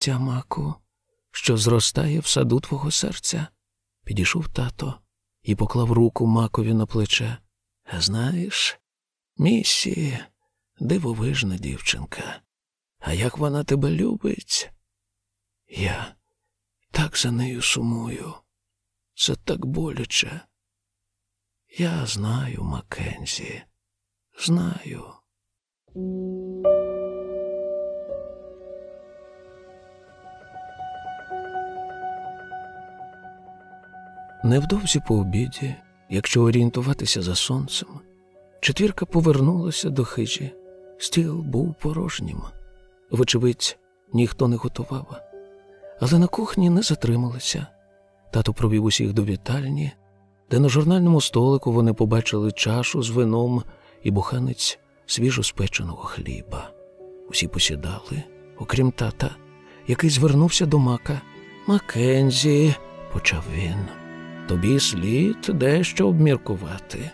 ця маку, що зростає в саду твого серця. Підійшов тато і поклав руку макові на плече. Знаєш, місі дивовижна дівчинка. А як вона тебе любить? Я так за нею сумую. Це так боляче. Я знаю, Маккензі, знаю. Невдовзі по обіді, якщо орієнтуватися за сонцем, четвірка повернулася до хижі. Стіл був порожнім. Вочевидь, ніхто не готував. Але на кухні не затрималися. Тато провів усіх до вітальні, де на журнальному столику вони побачили чашу з вином і буханець свіжоспеченого хліба. Усі посідали, окрім тата, який звернувся до мака. Макензі, почав він, тобі слід дещо обміркувати.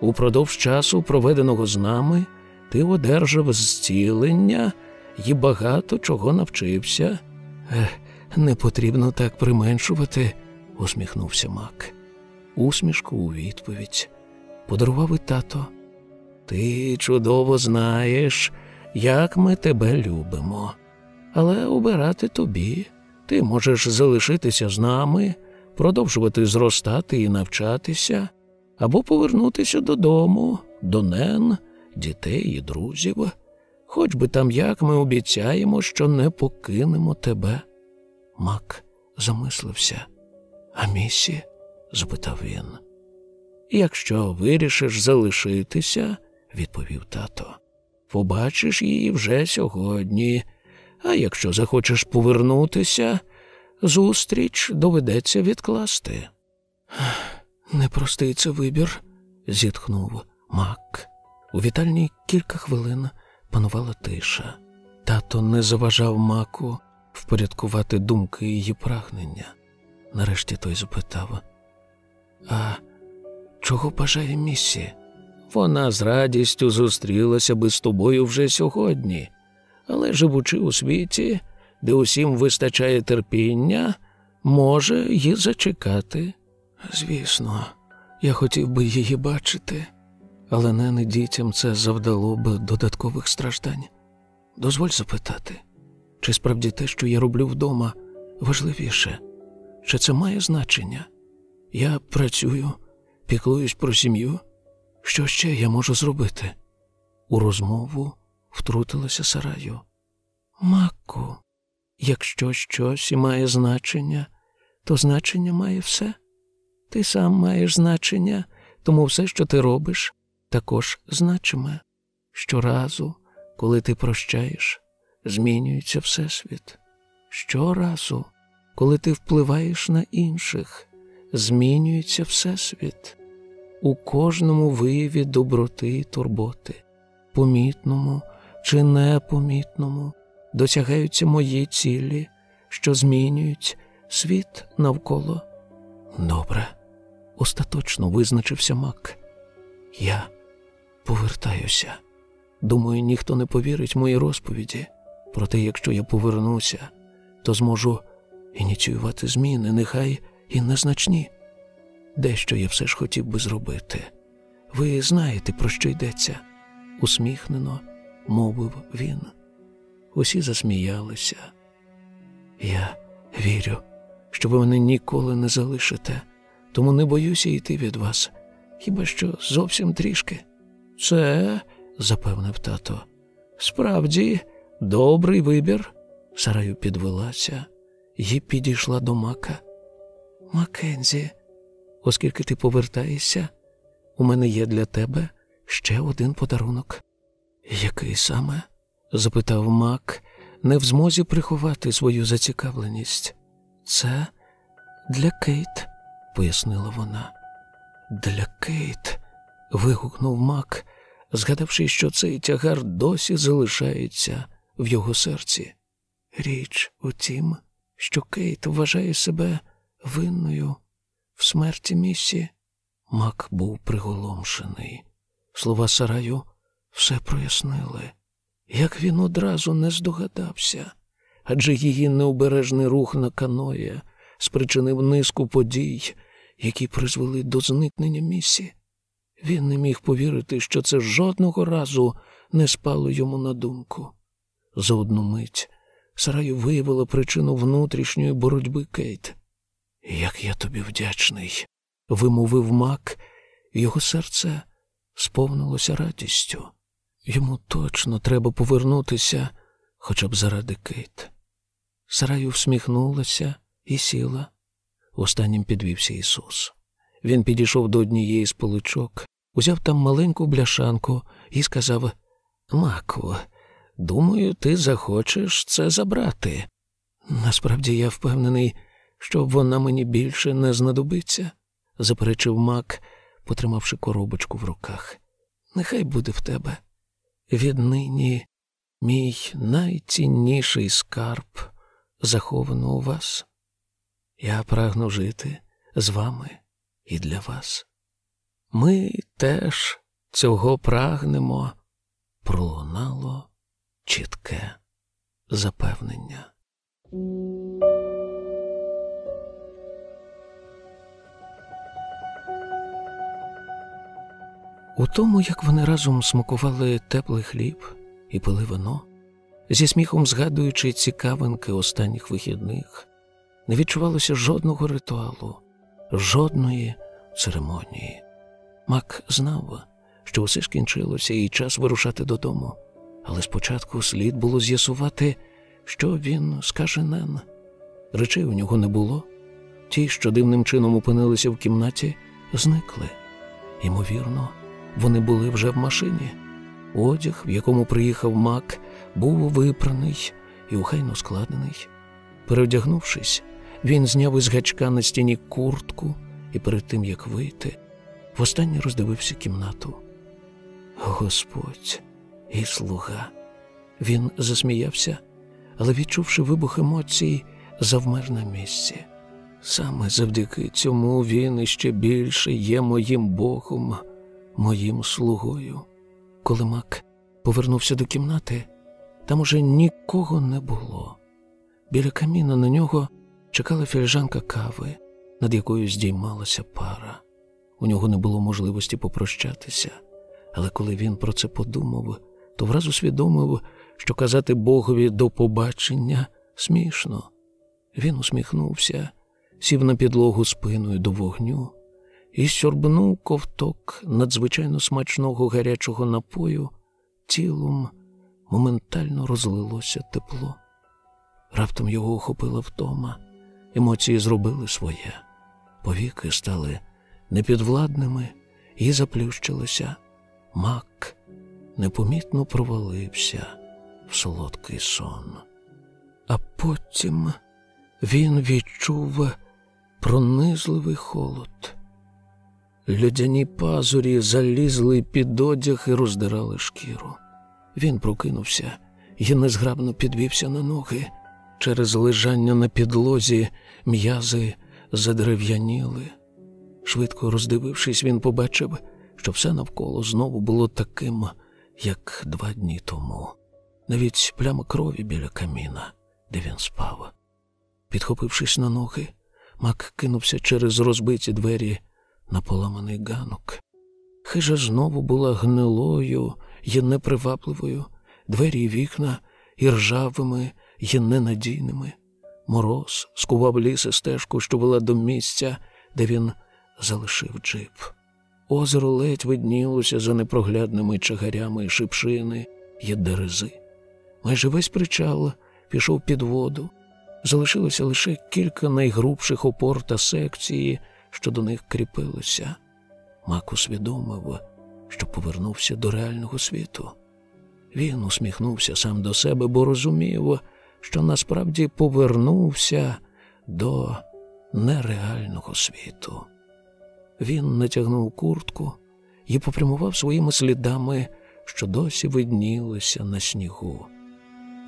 Упродовж часу, проведеного з нами, ти одержав зцілення і багато чого навчився. Не потрібно так применшувати, усміхнувся Мак. Усмішку у відповідь подарував і тато. Ти чудово знаєш, як ми тебе любимо. Але обирати тобі. Ти можеш залишитися з нами, продовжувати зростати і навчатися, або повернутися додому, до Нен, дітей і друзів. Хоч би там як ми обіцяємо, що не покинемо тебе. Мак замислився. А місі? запитав він. Якщо вирішиш залишитися, відповів тато, побачиш її вже сьогодні. А якщо захочеш повернутися, зустріч доведеться відкласти. Непростий це вибір, зітхнув Мак. У вітальні кілька хвилин панувала тиша. Тато не заважав маку впорядкувати думки її прагнення. Нарешті той запитав: А чого бажає місі? Вона з радістю зустрілася би з тобою вже сьогодні, але живучи у світі, де усім вистачає терпіння, може її зачекати. Звісно, я хотів би її бачити, але не дітям це завдало б додаткових страждань. Дозволь запитати, чи справді те, що я роблю вдома, важливіше? Чи це має значення? Я працюю, піклуюсь про сім'ю. Що ще я можу зробити? У розмову втрутилася Сараю. Маку, якщо щось і має значення, то значення має все. Ти сам маєш значення, тому все, що ти робиш, також значиме. Щоразу, коли ти прощаєш, змінюється Всесвіт. Щоразу, коли ти впливаєш на інших, змінюється Всесвіт. У кожному вияві доброти й турботи, помітному чи непомітному, досягаються мої цілі, що змінюють світ навколо. Добре, остаточно визначився Мак. Я повертаюся. Думаю, ніхто не повірить моїй розповіді. Проте, якщо я повернуся, то зможу ініціювати зміни, нехай і незначні. Дещо я все ж хотів би зробити. Ви знаєте, про що йдеться? усміхнено мовив він. Усі засміялися. Я вірю, що ви мене ніколи не залишите, тому не боюся йти від вас, хіба що зовсім трішки. Це, запевнив тато, справді добрий вибір. Сараю підвелася і підійшла до мака. Макензі, оскільки ти повертаєшся, у мене є для тебе ще один подарунок. Який саме? Запитав Мак, не в змозі приховати свою зацікавленість. Це для Кейт, пояснила вона. Для Кейт. вигукнув Мак, згадавши, що цей тягар досі залишається в його серці. Річ у тім, що Кейт вважає себе винною в смерті Міссі. Мак був приголомшений. Слова Сараю все прояснили. Як він одразу не здогадався, адже її необережний рух на каноє спричинив низку подій, які призвели до зникнення місі. Він не міг повірити, що це жодного разу не спало йому на думку. За одну мить Сараю виявила причину внутрішньої боротьби Кейт. Як я тобі вдячний, вимовив мак, його серце сповнилося радістю. Йому точно треба повернутися, хоча б заради Кейт. Сараю всміхнулася і сіла. Останнім підвівся Ісус. Він підійшов до однієї з поличок, узяв там маленьку бляшанку і сказав Маку, думаю, ти захочеш це забрати. Насправді я впевнений, що вона мені більше не знадобиться, заперечив Мак, потримавши коробочку в руках. Нехай буде в тебе. Віднині мій найцінніший скарб заховано у вас. Я прагну жити з вами і для вас. Ми теж цього прагнемо, пролунало чітке запевнення. У тому, як вони разом смакували теплий хліб і пили вино, зі сміхом згадуючи цікавинки останніх вихідних, не відчувалося жодного ритуалу, жодної церемонії. Мак знав, що усе скінчилося і час вирушати додому, але спочатку слід було з'ясувати, що він скаже Нен. Речей у нього не було. Ті, що дивним чином опинилися в кімнаті, зникли. Ймовірно, вони були вже в машині. Одяг, в якому приїхав мак, був випраний і ухайно складений. Переодягнувшись, він зняв із гачка на стіні куртку і перед тим як вийти, востаннє роздивився кімнату. Господь і слуга. Він засміявся, але, відчувши вибух емоцій, завмер на місці. Саме завдяки цьому він іще більше є моїм Богом, моїм слугою. Коли Мак повернувся до кімнати, там уже нікого не було. Біля каміна на нього чекала філіжанка кави, над якою здіймалася пара. У нього не було можливості попрощатися, але коли він про це подумав, то враз усвідомив, що казати Богові до побачення смішно. Він усміхнувся, сів на підлогу спиною до вогню і сьорбнув ковток надзвичайно смачного гарячого напою, тілом моментально розлилося тепло. Раптом його охопила втома, емоції зробили своє, повіки стали непідвладними і заплющилися. Мак непомітно провалився в солодкий сон. А потім він відчув пронизливий холод. Людяні пазурі залізли під одяг і роздирали шкіру. Він прокинувся і незграбно підвівся на ноги. Через лежання на підлозі м'язи задерев'яніли. Швидко роздивившись, він побачив, що все навколо знову було таким, як два дні тому. Навіть пляма крові біля каміна, де він спав. Підхопившись на ноги, Мак кинувся через розбиті двері на поламаний ганок. Хижа знову була гнилою і непривабливою, двері й вікна і ржавими й ненадійними. Мороз скував ліс і стежку, що вела до місця, де він залишив джип. Озеро ледь виднілося за непроглядними чагарями шипшини й дерези. Майже весь причал пішов під воду. Залишилося лише кілька найгрубших опор та секції, що до них кріпилися. Мак усвідомив, що повернувся до реального світу. Він усміхнувся сам до себе, бо розумів, що насправді повернувся до нереального світу. Він натягнув куртку і попрямував своїми слідами, що досі виднілися на снігу.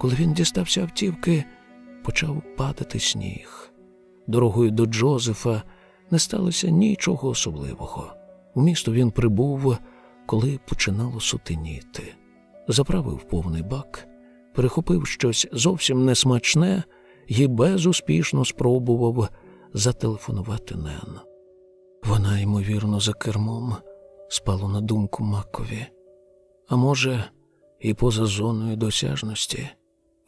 Коли він дістався автівки, почав падати сніг. Дорогою до Джозефа не сталося нічого особливого. У місто він прибув, коли починало сутеніти. Заправив повний бак, перехопив щось зовсім несмачне і безуспішно спробував зателефонувати Нен. Вона, ймовірно, за кермом спало на думку Макові, а може, і поза зоною досяжності.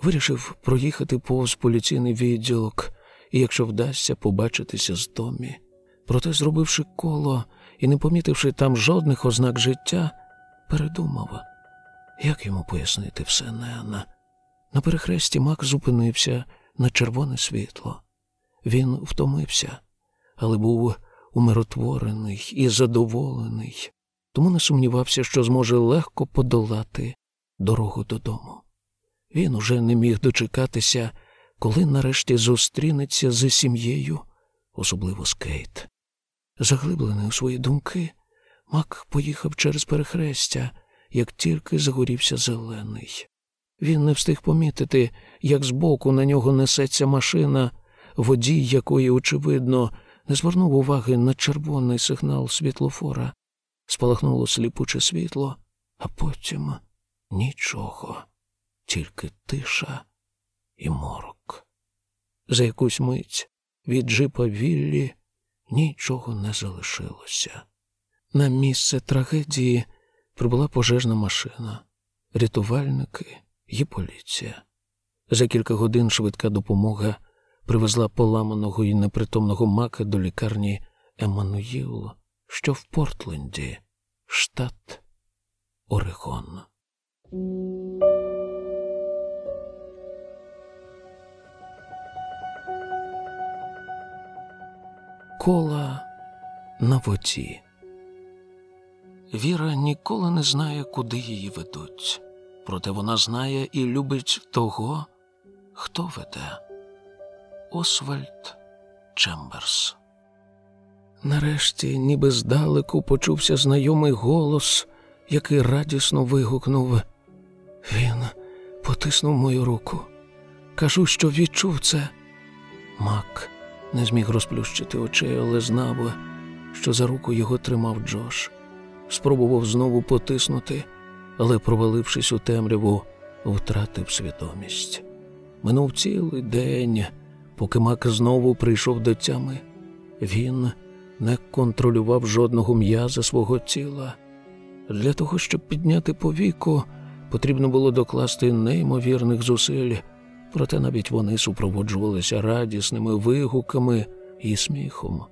Вирішив проїхати повз поліційний відділок і, якщо вдасться, побачитися з Томі. Проте, зробивши коло і не помітивши там жодних ознак життя, передумав, як йому пояснити все Нена. На перехресті Мак зупинився на червоне світло. Він втомився, але був умиротворений і задоволений, тому не сумнівався, що зможе легко подолати дорогу додому. Він уже не міг дочекатися, коли нарешті зустрінеться з сім'єю, особливо з Кейт. Заглиблений у свої думки, Мак поїхав через перехрестя, як тільки загорівся зелений. Він не встиг помітити, як збоку на нього несеться машина, водій якої, очевидно, не звернув уваги на червоний сигнал світлофора. Спалахнуло сліпуче світло, а потім нічого, тільки тиша і морок. За якусь мить від джипа Віллі нічого не залишилося. На місце трагедії прибула пожежна машина, рятувальники і поліція. За кілька годин швидка допомога привезла поламаного і непритомного мака до лікарні Еммануїл, що в Портленді, штат Орегон. Кола на воді. Віра ніколи не знає, куди її ведуть, проте вона знає і любить того, хто веде. Освальд Чемберс. Нарешті, ніби здалеку, почувся знайомий голос, який радісно вигукнув. Він потиснув мою руку. Кажу, що відчув це. Мак не зміг розплющити очей, але знав, що за руку його тримав Джош. Спробував знову потиснути, але, провалившись у темряву, втратив свідомість. Минув цілий день, поки Мак знову прийшов до тями. Він не контролював жодного м'яза свого тіла. Для того, щоб підняти повіку, потрібно було докласти неймовірних зусиль, проте навіть вони супроводжувалися радісними вигуками і сміхом.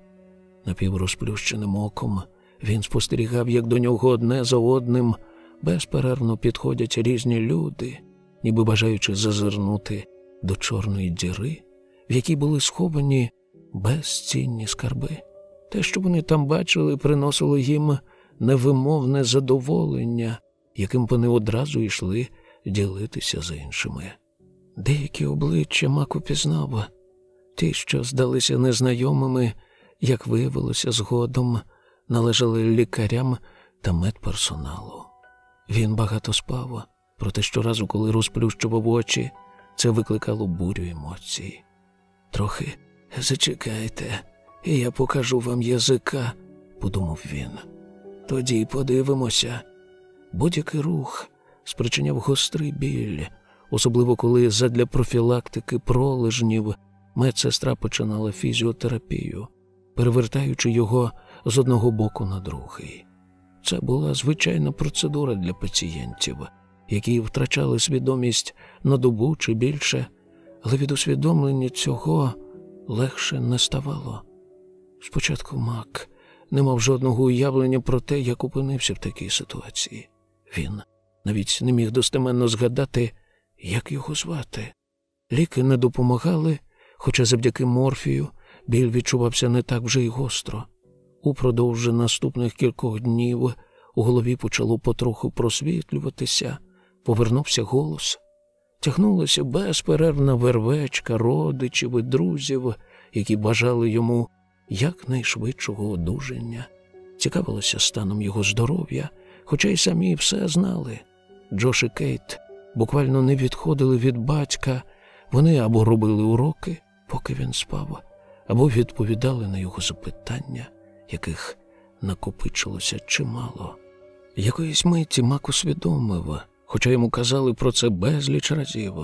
Напіврозплющеним оком він спостерігав, як до нього одне за одним безперервно підходять різні люди, ніби бажаючи зазирнути до чорної діри, в якій були сховані безцінні скарби. Те, що вони там бачили, приносило їм невимовне задоволення, яким вони одразу йшли ділитися з іншими. Деякі обличчя Мак упізнав, ті, що здалися незнайомими, як виявилося згодом, належали лікарям та медперсоналу. Він багато спав, проте щоразу, коли розплющував очі, це викликало бурю емоцій. Трохи зачекайте, і я покажу вам язика, подумав він. Тоді подивимося. Будь-який рух спричиняв гострий біль, особливо коли задля профілактики пролежнів медсестра починала фізіотерапію, перевертаючи його з одного боку на другий. Це була звичайна процедура для пацієнтів, які втрачали свідомість на добу чи більше, але від усвідомлення цього легше не ставало. Спочатку Мак не мав жодного уявлення про те, як опинився в такій ситуації. Він навіть не міг достеменно згадати, як його звати. Ліки не допомагали, хоча завдяки морфію біль відчувався не так вже й гостро. Упродовж наступних кількох днів у голові почало потроху просвітлюватися, повернувся голос. Тягнулася безперервна вервечка родичів і друзів, які бажали йому якнайшвидшого одужання, цікавилися станом його здоров'я, хоча й самі все знали. Джош і Кейт буквально не відходили від батька, вони або робили уроки, поки він спав, або відповідали на його запитання, яких накопичилося чимало. Якоїсь миті Мак усвідомив, хоча йому казали про це безліч разів,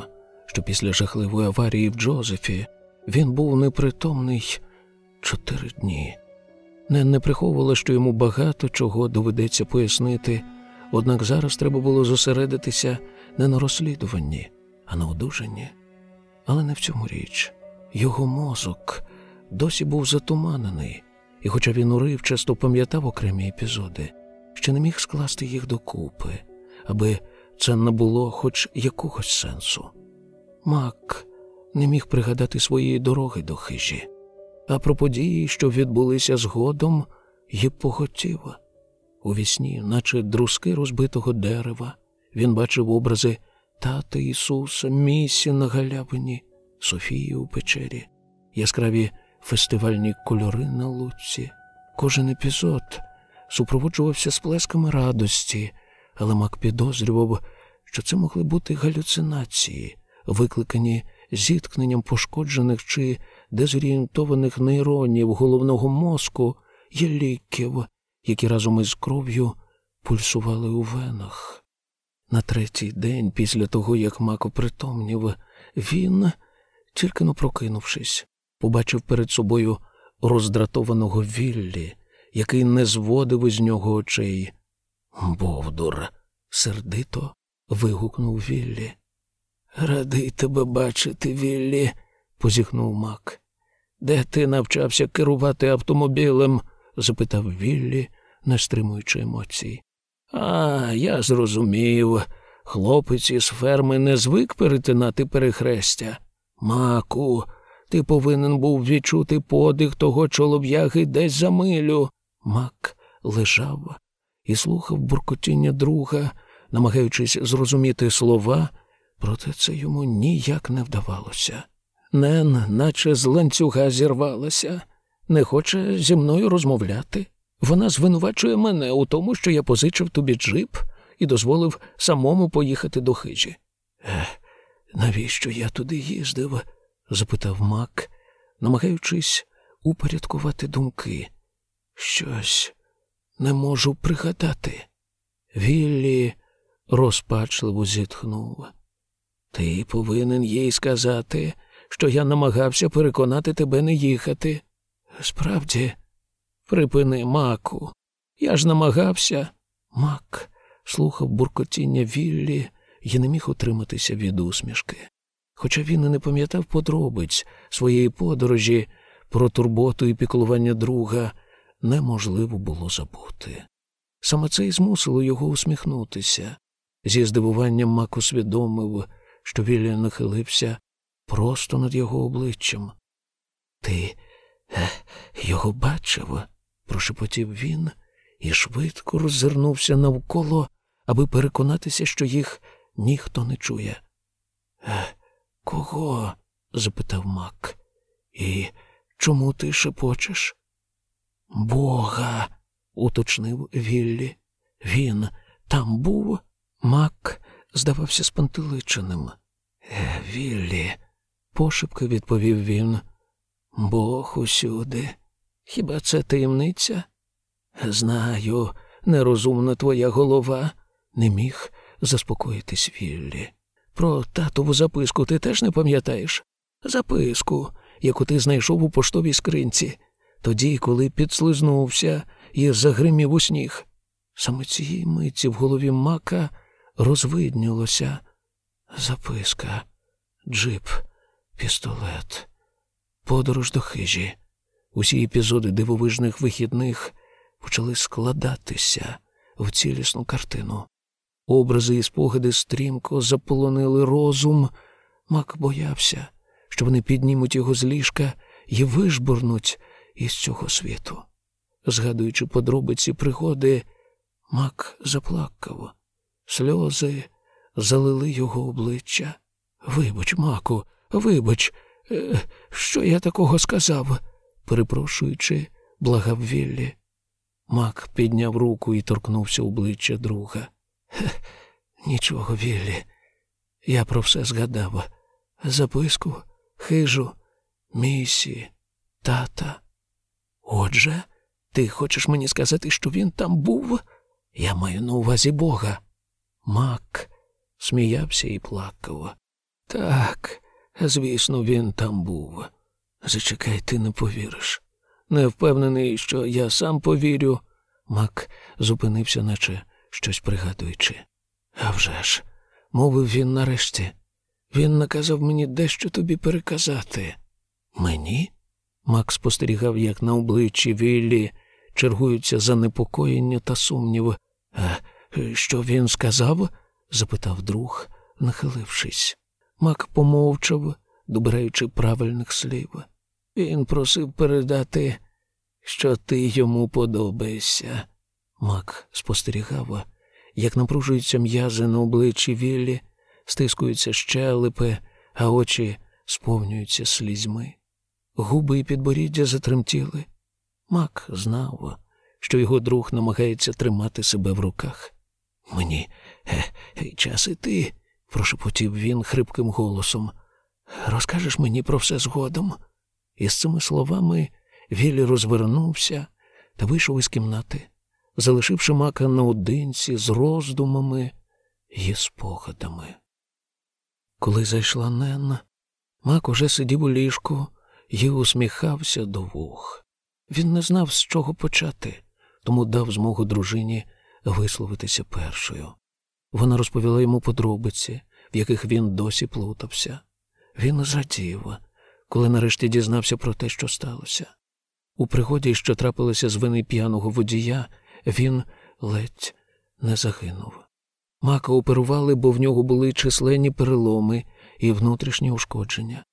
що після жахливої аварії в Джозефі він був непритомний чотири дні. Нен не приховувала, що йому багато чого доведеться пояснити, однак зараз треба було зосередитися не на розслідуванні, а на одужанні. Але не в цьому річ. Його мозок досі був затуманений, і, хоча він уривчасто пам'ятав окремі епізоди, ще не міг скласти їх докупи, аби це не було хоч якогось сенсу. Мак не міг пригадати своєї дороги до хижі, а про події, що відбулися згодом, й поготів. У вісні, наче друзки розбитого дерева, він бачив образи тата Ісуса, місі на галявині, Софії у печері, яскраві фестивальні кольори на луці. Кожен епізод супроводжувався сплесками радості, але Мак підозрював, що це могли бути галюцинації, викликані зіткненням пошкоджених чи дезорієнтованих нейронів головного мозку і ліків, які разом із кров'ю пульсували у венах. На третій день, після того, як Мак опритомнів, він, тільки прокинувшись, побачив перед собою роздратованого Віллі, який не зводив із нього очей. Бовдур, сердито вигукнув Віллі. Радий тебе бачити, Віллі, позіхнув Мак. Де ти навчався керувати автомобілем? Запитав Віллі, не стримуючи емоцій. А, я зрозумів. Хлопець із ферми не звик перетинати перехрестя. Маку, ти повинен був відчути подих того чолов'яги десь за милю. Мак лежав і слухав буркотіння друга, намагаючись зрозуміти слова, проте це йому ніяк не вдавалося. Нен, наче з ланцюга зірвалася, не хоче зі мною розмовляти. Вона звинувачує мене у тому, що я позичив тобі джип і дозволив самому поїхати до хижі. Навіщо я туди їздив? запитав Мак, намагаючись упорядкувати думки. Щось не можу пригадати. Віллі розпачливо зітхнув. Ти повинен їй сказати, що я намагався переконати тебе не їхати. Справді, припини маку. Я ж намагався. Мак слухав буркотіння Віллі і не міг утриматися від усмішки. Хоча він і не пам'ятав подробиць своєї подорожі про турботу і піклування друга, неможливо було забути. Саме це й змусило його усміхнутися. Зі здивуванням Мак усвідомив, що Віллі нахилився просто над його обличчям. Ти його бачив? прошепотів він і швидко роззирнувся навколо, аби переконатися, що їх ніхто не чує. Е, кого? запитав Мак. І чому ти шепочеш? Бога, уточнив Віллі. Він там був? Мак здавався спантеличеним. Е, Віллі, пошепки відповів він. Бог усюди. Хіба це таємниця? Знаю, нерозумна твоя голова, не міг заспокоїтись Віллі. Про татову записку ти теж не пам'ятаєш? Записку, яку ти знайшов у поштовій скринці, тоді, коли підслизнувся і загримів у сніг. Саме цієї миті в голові мака розвиднілося записка, джип, пістолет, подорож до хижі. Усі епізоди дивовижних вихідних почали складатися в цілісну картину. Образи і спогади стрімко заполонили розум. Мак боявся, що вони піднімуть його з ліжка і вижбурнуть із цього світу. Згадуючи подробиці пригоди, Мак заплакав. Сльози залили його обличчя. Вибач, Маку, вибач, що я такого сказав, перепрошуючи, благав Віллі. Мак підняв руку і торкнувся обличчя друга. Нічого, Віллі. Я про все згадав. Записку, хижу, місі, тата. Отже, ти хочеш мені сказати, що він там був? Я маю на увазі Бога. Мак сміявся і плакав. Так, звісно, він там був. Зачекай, ти не повіриш. Не впевнений, що я сам повірю. Мак зупинився, наче щось пригадуючи. «А вже ж», – мовив він нарешті. Він наказав мені дещо тобі переказати. Мені? Мак спостерігав, як на обличчі Віллі чергуються занепокоєння та сумнів. «А Що він сказав? запитав друг, нахилившись. Мак помовчав, добираючи правильних слів. Він просив передати, що ти йому подобаєшся. Мак спостерігав, як напружуються м'язи на обличчі Віллі, стискуються щелепи, а очі сповнюються слізьми. Губи і підборіддя затремтіли. Мак знав, що його друг намагається тримати себе в руках. Мені е, час іти, прошепотів він хрипким голосом. Розкажеш мені про все згодом. І з цими словами Віллі розвернувся та вийшов із кімнати, залишивши мака наодинці з роздумами і спогадами. Коли зайшла Нен, мак уже сидів у ліжку і усміхався до вух. Він не знав, з чого почати, тому дав змогу дружині висловитися першою. Вона розповіла йому подробиці, в яких він досі плутався. Він зрадів, коли нарешті дізнався про те, що сталося. У пригоді, що трапилося з вини п'яного водія, він ледь не загинув. Мака оперували, бо в нього були численні переломи і внутрішні ушкодження.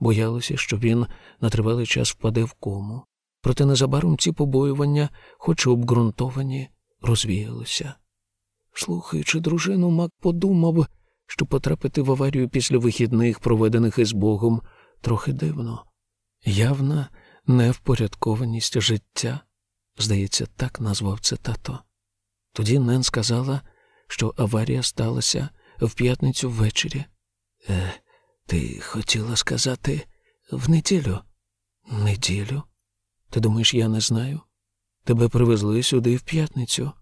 Боялися, що він на тривалий час впаде в кому. Проте незабаром ці побоювання, хоч і обґрунтовані, розвіялися. Слухаючи дружину, Мак подумав, що потрапити в аварію після вихідних, проведених із Богом, трохи дивно. Явна невпорядкованість життя, здається, так назвав це тато. Тоді Нен сказала, що аварія сталася в п'ятницю ввечері. Е, Ти хотіла сказати в неділю? Неділю? Ти думаєш, я не знаю? Тебе привезли сюди в п'ятницю.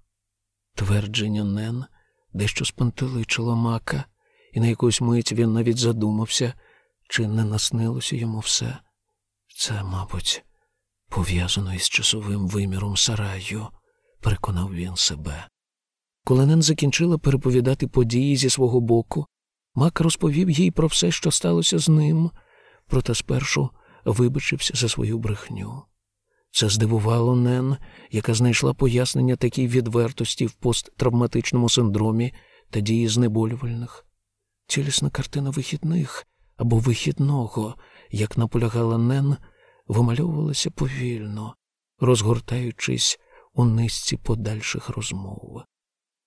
Твердження Нен дещо спантеличило мака, і на якусь мить він навіть задумався, чи не наснилося йому все. Це, мабуть, пов'язано із часовим виміром сараю, переконав він себе. Коли Нен закінчила переповідати події зі свого боку, Мак розповів їй про все, що сталося з ним, проте спершу вибачився за свою брехню. Це здивувало Нен, яка знайшла пояснення такій відвертості в посттравматичному синдромі та дії знеболювальних. Цілісна картина вихідних або вихідного, як наполягала Нен, вимальовувалася повільно, розгортаючись у низці подальших розмов.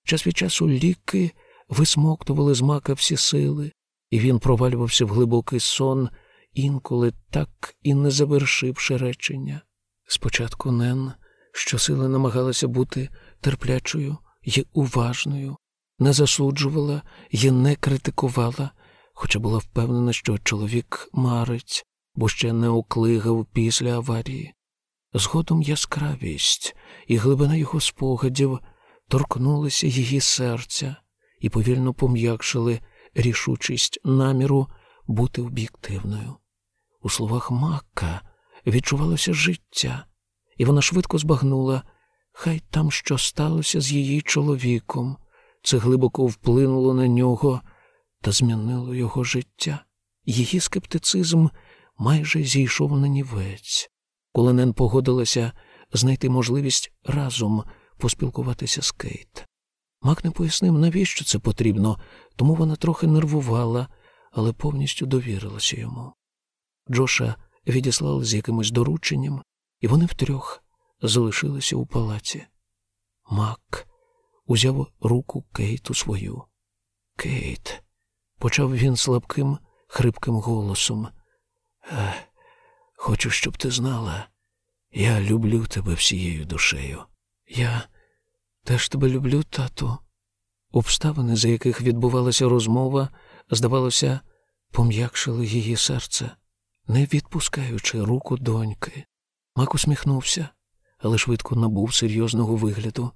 Час від часу ліки висмоктували з мака всі сили, і він провалювався в глибокий сон, інколи так і не завершивши речення. Спочатку Нен щосили намагалася бути терплячою і уважною, не засуджувала і не критикувала, хоча була впевнена, що чоловік марить, бо ще не оклигав після аварії. Згодом яскравість і глибина його спогадів торкнулися її серця і повільно пом'якшили рішучість наміру бути об'єктивною. У словах Макка відчувалося життя, і вона швидко збагнула, хай там що сталося з її чоловіком, це глибоко вплинуло на нього та змінило його життя. Її скептицизм майже зійшов на нівець, коли Нен погодилася знайти можливість разом поспілкуватися з Кейт. Мак не пояснив, навіщо це потрібно, тому вона трохи нервувала, але повністю довірилася йому. Джоша відіслали з якимось дорученням, і вони втрьох залишилися у палаці. Мак узяв руку Кейт у свою. Кейт, почав він слабким, хрипким голосом. Хочу, щоб ти знала, я люблю тебе всією душею. Я теж тебе люблю, тату. Обставини, за яких відбувалася розмова, здавалося, пом'якшили її серце, не відпускаючи руку доньки. Мак усміхнувся, але швидко набув серйозного вигляду.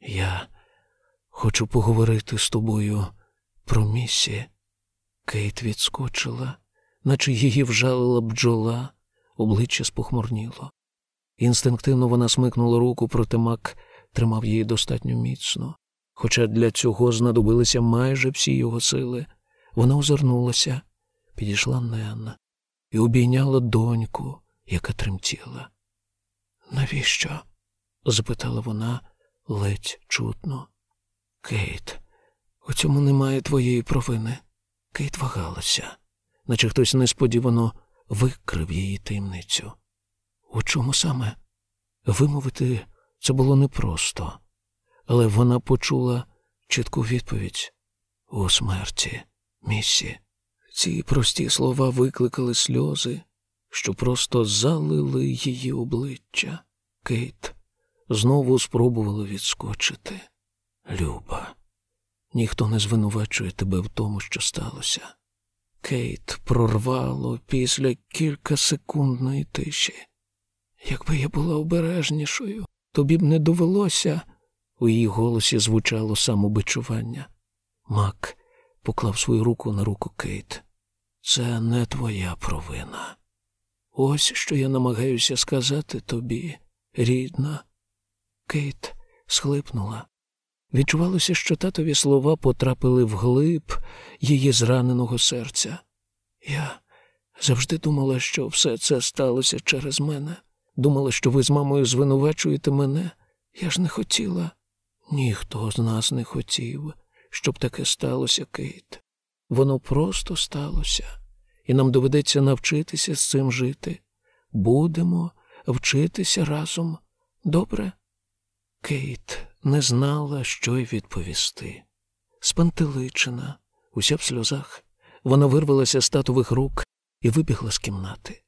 Я хочу поговорити з тобою про місі. Кейт відскочила, наче її вжалила бджола, обличчя спохмурніло. Інстинктивно вона смикнула руку, проте мак тримав її достатньо міцно. Хоча для цього знадобилися майже всі його сили. Вона озирнулася, підійшла Нен і обійняла доньку, яка тремтіла. Навіщо? запитала вона ледь чутно. Кейт, у цьому немає твоєї провини. Кейт вагалася, наче хтось несподівано викрив її таємницю. У чому саме? Вимовити це було непросто, але вона почула чітку відповідь у смерті, місі. Ці прості слова викликали сльози, що просто залили її обличчя. Кейт знову спробувала відскочити. Люба, ніхто не звинувачує тебе в тому, що сталося. Кейт прорвало після кількасекундної тиші. Якби я була обережнішою, тобі б не довелося. У її голосі звучало самобичування. Мак поклав свою руку на руку Кейт. Це не твоя провина. Ось що я намагаюся сказати тобі, рідна. Кейт схлипнула. Відчувалося, що татові слова потрапили в глиб її зраненого серця. Я завжди думала, що все це сталося через мене. Думала, що ви з мамою звинувачуєте мене. Я ж не хотіла. Ніхто з нас не хотів, щоб таке сталося, Кейт. Воно просто сталося, і нам доведеться навчитися з цим жити. Будемо вчитися разом. Добре? Кейт не знала, що й відповісти. Спантеличена, уся в сльозах, вона вирвалася з татових рук і вибігла з кімнати.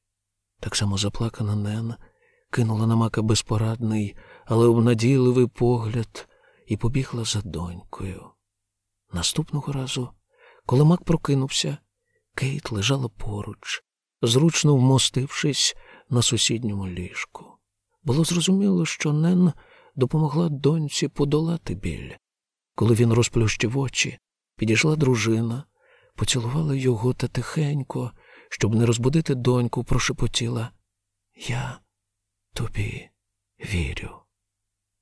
Так само заплакана Нен кинула на мака безпорадний, але обнадійливий погляд і побігла за донькою. Наступного разу, коли мак прокинувся, Кейт лежала поруч, зручно вмостившись на сусідньому ліжку. Було зрозуміло, що Нен допомогла доньці подолати біль. Коли він розплющив очі, підійшла дружина, поцілувала його та тихенько, щоб не розбудити доньку, прошепотіла Я тобі вірю.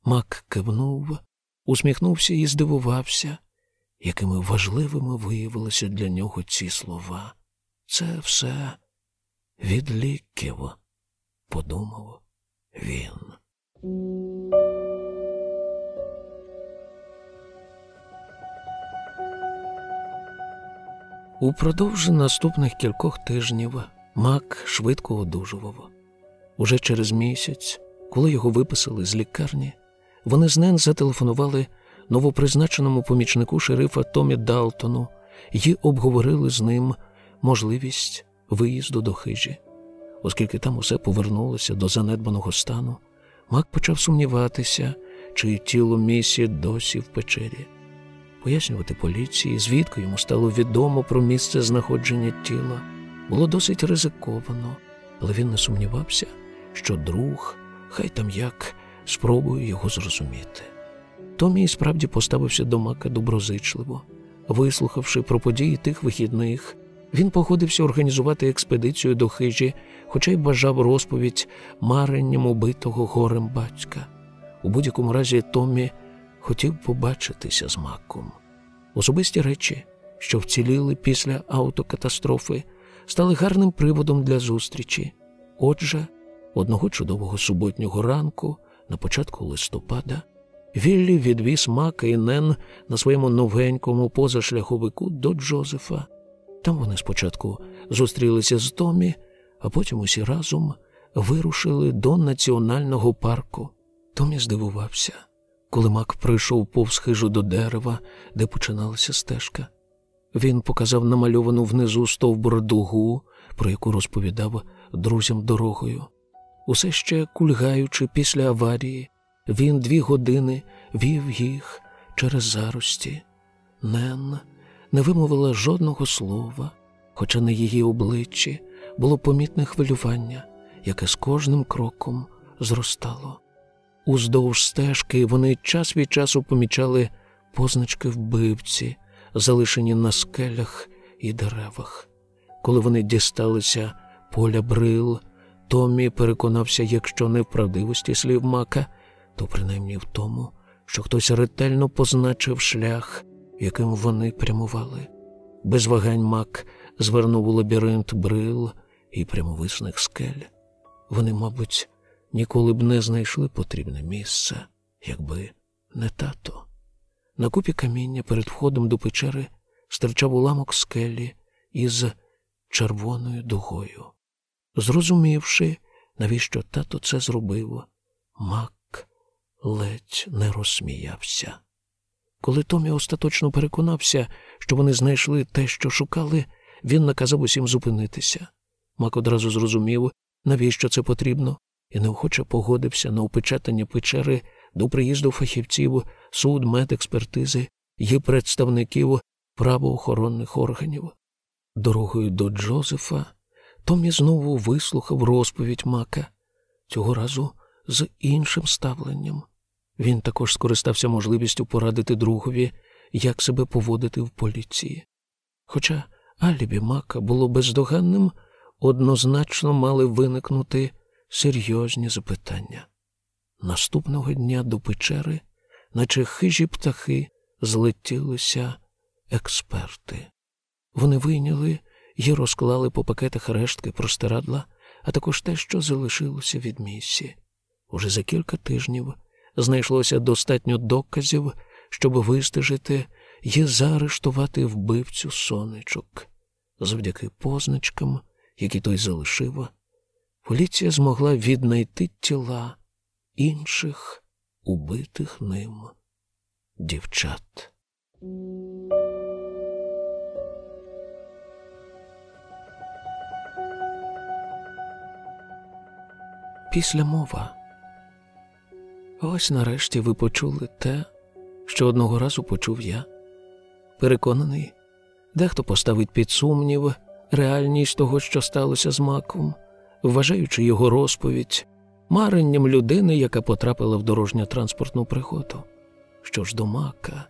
Мак кивнув, усміхнувся і здивувався, якими важливими виявилися для нього ці слова. Це все від ліків, подумав він. Упродовж наступних кількох тижнів Мак швидко одужував. Уже через місяць, коли його виписали з лікарні, вони з Нен зателефонували новопризначеному помічнику шерифа Томі Далтону і обговорили з ним можливість виїзду до хижі. Оскільки там усе повернулося до занедбаного стану, Мак почав сумніватися, чи тіло місі досі в печері. Пояснювати поліції, звідки йому стало відомо про місце знаходження тіла, було досить ризиковано, але він не сумнівався, що друг, хай там як, спробує його зрозуміти. Томі справді поставився до мака доброзичливо. Вислухавши про події тих вихідних, він погодився організувати експедицію до хижі, хоча й бажав розповідь маренням убитого горем батька. У будь-якому разі Томі хотів побачитися з маком. Особисті речі, що вціліли після автокатастрофи, стали гарним приводом для зустрічі. Отже, одного чудового суботнього ранку, на початку листопада, Віллі відвіз Мака і Нен на своєму новенькому позашляховику до Джозефа. Там вони спочатку зустрілися з Томі, а потім усі разом вирушили до національного парку. Томі здивувався, коли Мак прийшов повз хижу до дерева, де починалася стежка. Він показав намальовану внизу стовбур дугу, про яку розповідав друзям дорогою. Усе ще кульгаючи після аварії, він дві години вів їх через зарості. Нен не вимовила жодного слова, хоча на її обличчі було помітне хвилювання, яке з кожним кроком зростало. Уздовж стежки вони час від часу помічали позначки вбивці, залишені на скелях і деревах. Коли вони дісталися поля брил, Томмі переконався, якщо не в правдивості слів мака, то принаймні в тому, що хтось ретельно позначив шлях, яким вони прямували. Без вагань мак звернув у лабіринт брил і прямовисних скель. Вони, мабуть, ніколи б не знайшли потрібне місце, якби не тато. На купі каміння перед входом до печери стирчав уламок скелі із червоною дугою. Зрозумівши, навіщо тато це зробив, мак ледь не розсміявся. Коли Томі остаточно переконався, що вони знайшли те, що шукали, він наказав усім зупинитися. Мак одразу зрозумів, навіщо це потрібно, і неохоче погодився на опечатання печери до приїзду фахівців, суд, медекспертизи і представників правоохоронних органів. Дорогою до Джозефа Томі знову вислухав розповідь Мака, цього разу з іншим ставленням. Він також скористався можливістю порадити другові, як себе поводити в поліції. Хоча алібі Мака було бездоганним, однозначно мали виникнути серйозні запитання. Наступного дня до печери, наче хижі птахи, злетілися експерти. Вони вийняли і розклали по пакетах рештки простирадла, а також те, що залишилося від місі. Уже за кілька тижнів знайшлося достатньо доказів, щоб вистежити і заарештувати вбивцю сонечок. Завдяки позначкам, які той залишив, поліція змогла віднайти тіла інших убитих ним дівчат. Після мова. Ось нарешті ви почули те, що одного разу почув я. Переконаний, дехто поставить під сумнів реальність того, що сталося з маком, вважаючи його розповідь маренням людини, яка потрапила в дорожньо-транспортну пригоду. Що ж до мака,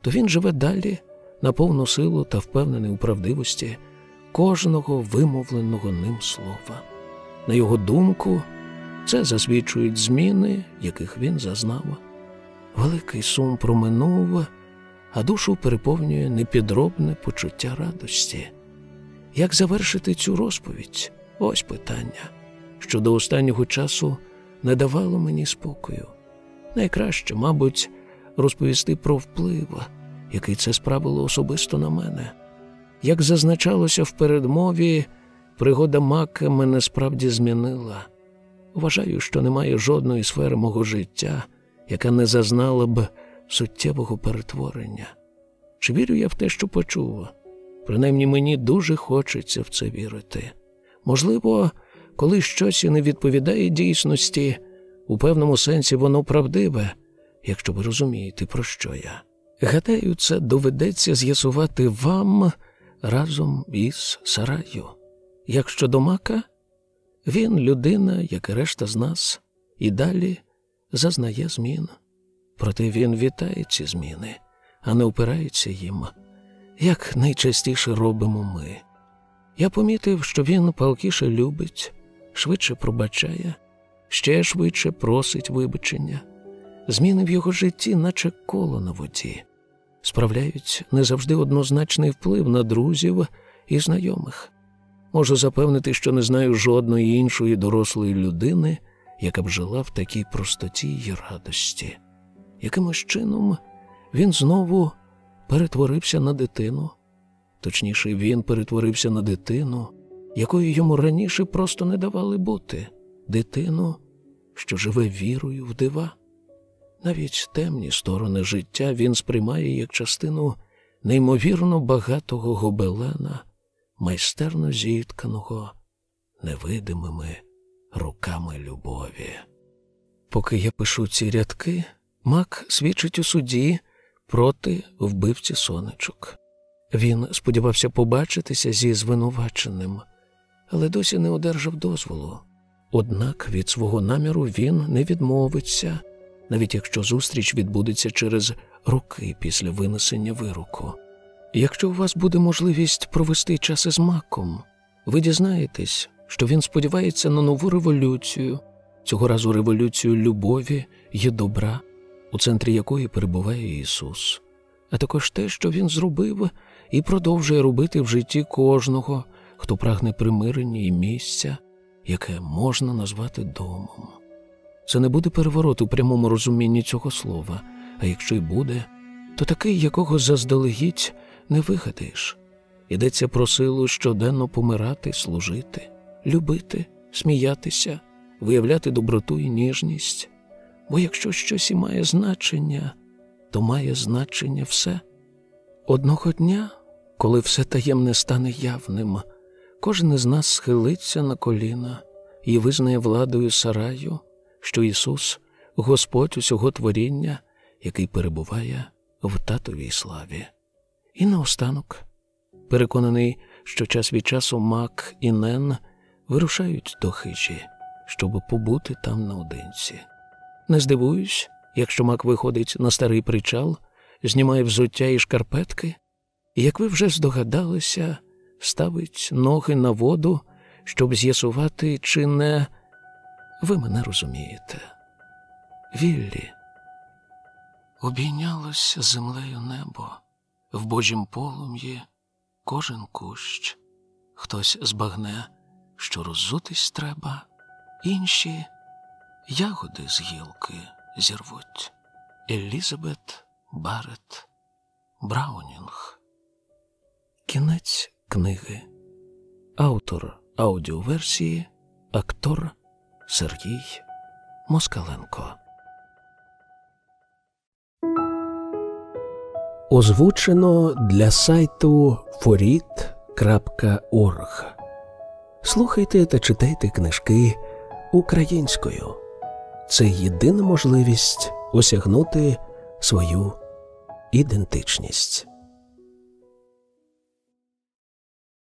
то він живе далі на повну силу та впевнений у правдивості кожного вимовленого ним слова. На його думку, це засвідчують зміни, яких він зазнав. Великий сум проминув, а душу переповнює непідробне почуття радості. Як завершити цю розповідь? Ось питання, що до останнього часу не давало мені спокою. Найкраще, мабуть, розповісти про вплив, який це справило особисто на мене. Як зазначалося в передмові, пригода Мака мене справді змінила. Вважаю, що немає жодної сфери мого життя, яка не зазнала б суттєвого перетворення. Чи вірю я в те, що почув? Принаймні мені дуже хочеться в це вірити. Можливо, коли щось і не відповідає дійсності, у певному сенсі воно правдиве, якщо ви розумієте, про що я. Гадаю, це доведеться з'ясувати вам разом із Сараю. Якщо до мака, він людина, як і решта з нас, і далі зазнає змін. Проте він вітає ці зміни, а не опирається їм, як найчастіше робимо ми. Я помітив, що він палкіше любить, швидше пробачає, ще швидше просить вибачення. Зміни в його житті, наче коло на воді, справляють не завжди однозначний вплив на друзів і знайомих. Можу запевнити, що не знаю жодної іншої дорослої людини, яка б жила в такій простоті й радості. Якимось чином він знову перетворився на дитину. Точніше, він перетворився на дитину, якою йому раніше просто не давали бути, дитину, що живе вірою в дива. Навіть темні сторони життя він сприймає як частину неймовірно багатого гобелена майстерно зітканого невидимими руками любові. Поки я пишу ці рядки, Мак свідчить у суді проти вбивці сонечок. Він сподівався побачитися зі звинуваченим, але досі не одержав дозволу. Однак від свого наміру він не відмовиться, навіть якщо зустріч відбудеться через роки після винесення вироку. Якщо у вас буде можливість провести час із маком, ви дізнаєтесь, що він сподівається на нову революцію, цього разу революцію любові і добра, у центрі якої перебуває Ісус, а також те, що Він зробив і продовжує робити в житті кожного, хто прагне примирення і місця, яке можна назвати домом. Це не буде переворот у прямому розумінні цього слова, а якщо й буде, то такий, якого заздалегідь не вигадаєш. Йдеться про силу щоденно помирати, служити, любити, сміятися, виявляти доброту і ніжність. Бо якщо щось і має значення, то має значення все. Одного дня, коли все таємне стане явним, кожен із нас схилиться на коліна і визнає владою сараю, що Ісус Господь усього творіння, який перебуває в татовій славі. І наостанок, переконаний, що час від часу Мак і Нен вирушають до хижі, щоб побути там наодинці. Не здивуюсь, якщо Мак виходить на старий причал, знімає взуття і шкарпетки, і, як ви вже здогадалися, ставить ноги на воду, щоб з'ясувати, чи не ви мене розумієте. Віллі. Обійнялося землею небо, в божім полум'ї кожен кущ. Хтось збагне, що роззутись треба, інші ягоди з гілки зірвуть. Елізабет Барет Браунінг. Кінець книги. Автор аудіоверсії, актор Сергій Москаленко. Озвучено для сайту forit.org. Слухайте та читайте книжки українською. Це єдина можливість осягнути свою ідентичність.